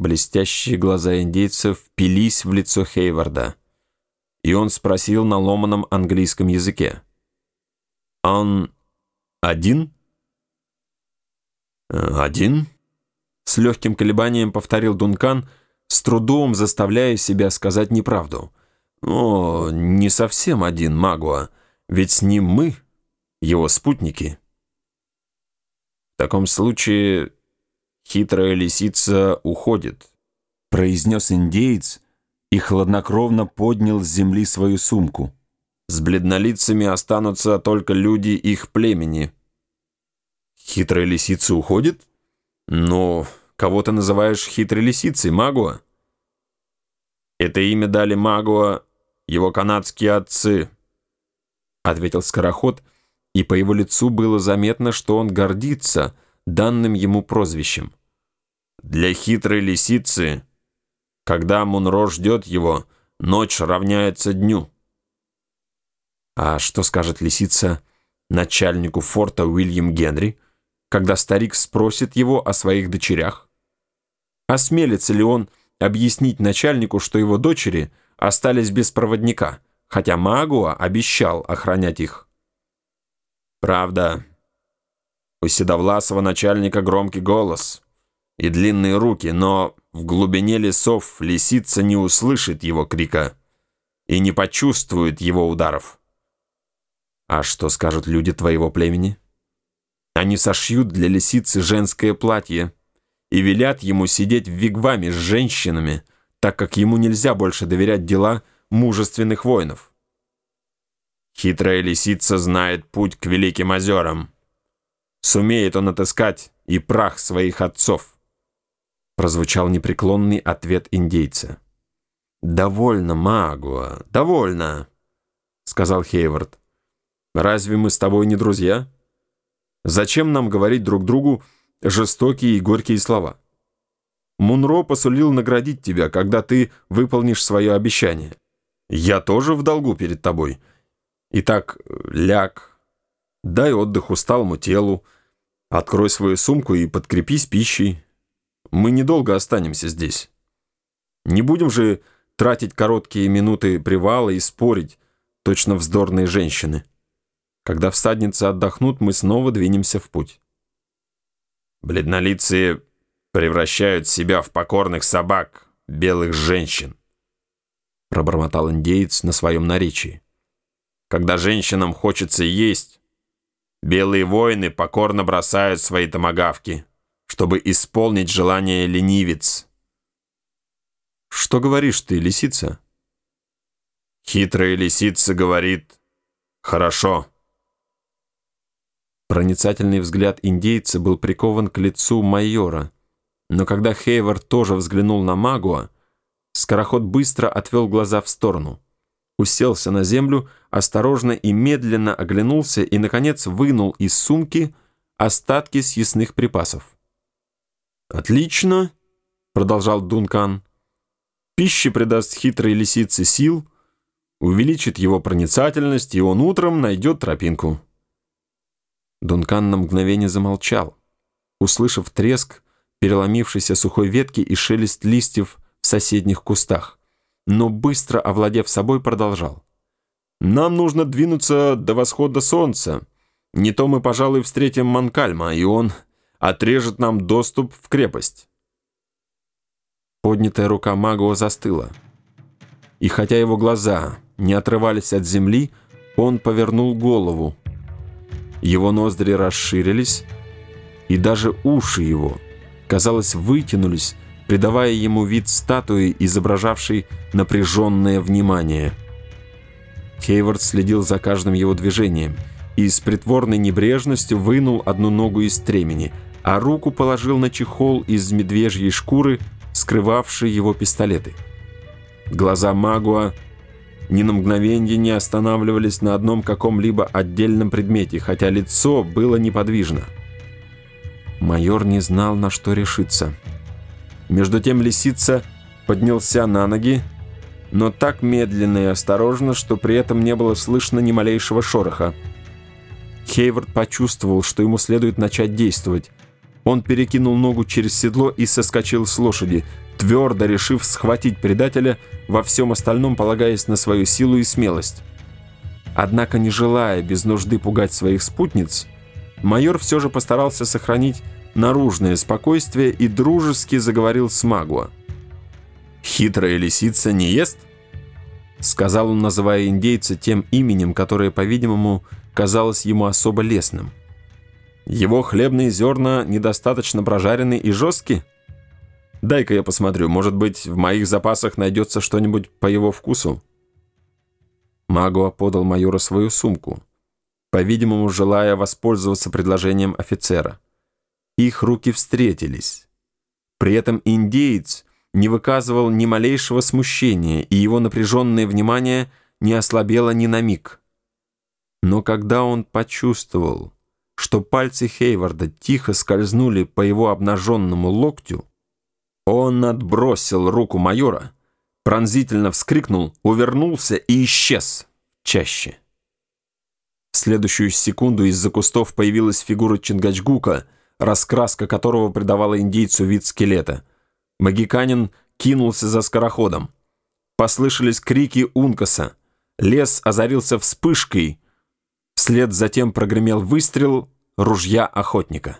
Блестящие глаза индейца впились в лицо Хейварда, и он спросил на ломаном английском языке. «Он один?» «Один?» С легким колебанием повторил Дункан, с трудом заставляя себя сказать неправду. «О, не совсем один, Магуа, ведь с ним мы, его спутники». «В таком случае хитрая лисица уходит», произнес индеец и хладнокровно поднял с земли свою сумку. «С бледнолицами останутся только люди их племени». «Хитрая лисица уходит? Но кого ты называешь хитрой лисицей, Магуа?» «Это имя дали Магуа его канадские отцы», — ответил скороход, и по его лицу было заметно, что он гордится данным ему прозвищем. «Для хитрой лисицы, когда Мунро ждет его, ночь равняется дню». А что скажет лисица начальнику форта Уильям Генри, когда старик спросит его о своих дочерях? Осмелится ли он объяснить начальнику, что его дочери остались без проводника, хотя Магуа обещал охранять их? Правда, у седовласого начальника громкий голос и длинные руки, но в глубине лесов лисица не услышит его крика и не почувствует его ударов. А что скажут люди твоего племени? Они сошьют для лисицы женское платье и велят ему сидеть в вигваме с женщинами, так как ему нельзя больше доверять дела мужественных воинов. Хитрая лисица знает путь к Великим озерам. Сумеет он отыскать и прах своих отцов. Прозвучал непреклонный ответ индейца. «Довольно, Магуа, довольно», — сказал Хейвард. «Разве мы с тобой не друзья? Зачем нам говорить друг другу жестокие и горькие слова? Мунро посулил наградить тебя, когда ты выполнишь свое обещание. Я тоже в долгу перед тобой. Итак, ляг, дай отдых усталому телу, открой свою сумку и подкрепись пищей. Мы недолго останемся здесь. Не будем же тратить короткие минуты привала и спорить, точно вздорные женщины. Когда всадницы отдохнут, мы снова двинемся в путь. Бледнолицые превращают себя в покорных собак, белых женщин, пробормотал индеец на своем наречии. Когда женщинам хочется есть, белые воины покорно бросают свои томагавки, чтобы исполнить желание ленивец. Что говоришь ты, лисица? Хитрая лисица говорит «Хорошо». Проницательный взгляд индейца был прикован к лицу майора, но когда Хейвар тоже взглянул на Магуа, скороход быстро отвел глаза в сторону уселся на землю, осторожно и медленно оглянулся и, наконец, вынул из сумки остатки съестных припасов. «Отлично», — продолжал Дункан. «Пища придаст хитрой лисице сил, увеличит его проницательность, и он утром найдет тропинку». Дункан на мгновение замолчал, услышав треск переломившейся сухой ветки и шелест листьев в соседних кустах но быстро овладев собой продолжал. «Нам нужно двинуться до восхода солнца. Не то мы, пожалуй, встретим Манкальма, и он отрежет нам доступ в крепость». Поднятая рука Магуа застыла. И хотя его глаза не отрывались от земли, он повернул голову. Его ноздри расширились, и даже уши его, казалось, вытянулись, придавая ему вид статуи, изображавшей напряженное внимание. Хейвард следил за каждым его движением и с притворной небрежностью вынул одну ногу из стремени, а руку положил на чехол из медвежьей шкуры, скрывавший его пистолеты. Глаза Магуа ни на мгновенье не останавливались на одном каком-либо отдельном предмете, хотя лицо было неподвижно. Майор не знал, на что решиться. Между тем лисица поднялся на ноги, но так медленно и осторожно, что при этом не было слышно ни малейшего шороха. Хейвард почувствовал, что ему следует начать действовать. Он перекинул ногу через седло и соскочил с лошади. твердо решив схватить предателя, во всем остальном полагаясь на свою силу и смелость. Однако, не желая без нужды пугать своих спутниц, майор все же постарался сохранить наружное спокойствие и дружески заговорил с Магуа. «Хитрая лисица не ест?» Сказал он, называя индейца тем именем, которое, по-видимому, казалось ему особо лестным. «Его хлебные зерна недостаточно прожарены и жесткие?» Дай-ка я посмотрю, может быть, в моих запасах найдется что-нибудь по его вкусу». Магуа подал майору свою сумку, по-видимому, желая воспользоваться предложением офицера. Их руки встретились. При этом индеец не выказывал ни малейшего смущения, и его напряженное внимание не ослабело ни на миг. Но когда он почувствовал, что пальцы Хейварда тихо скользнули по его обнаженному локтю, он отбросил руку майора, пронзительно вскрикнул, увернулся и исчез чаще. В следующую секунду из-за кустов появилась фигура Чингачгука, раскраска которого придавала индейцу вид скелета. Магиканин кинулся за скороходом. Послышались крики Ункаса. Лес озарился вспышкой. Вслед затем прогремел выстрел ружья охотника.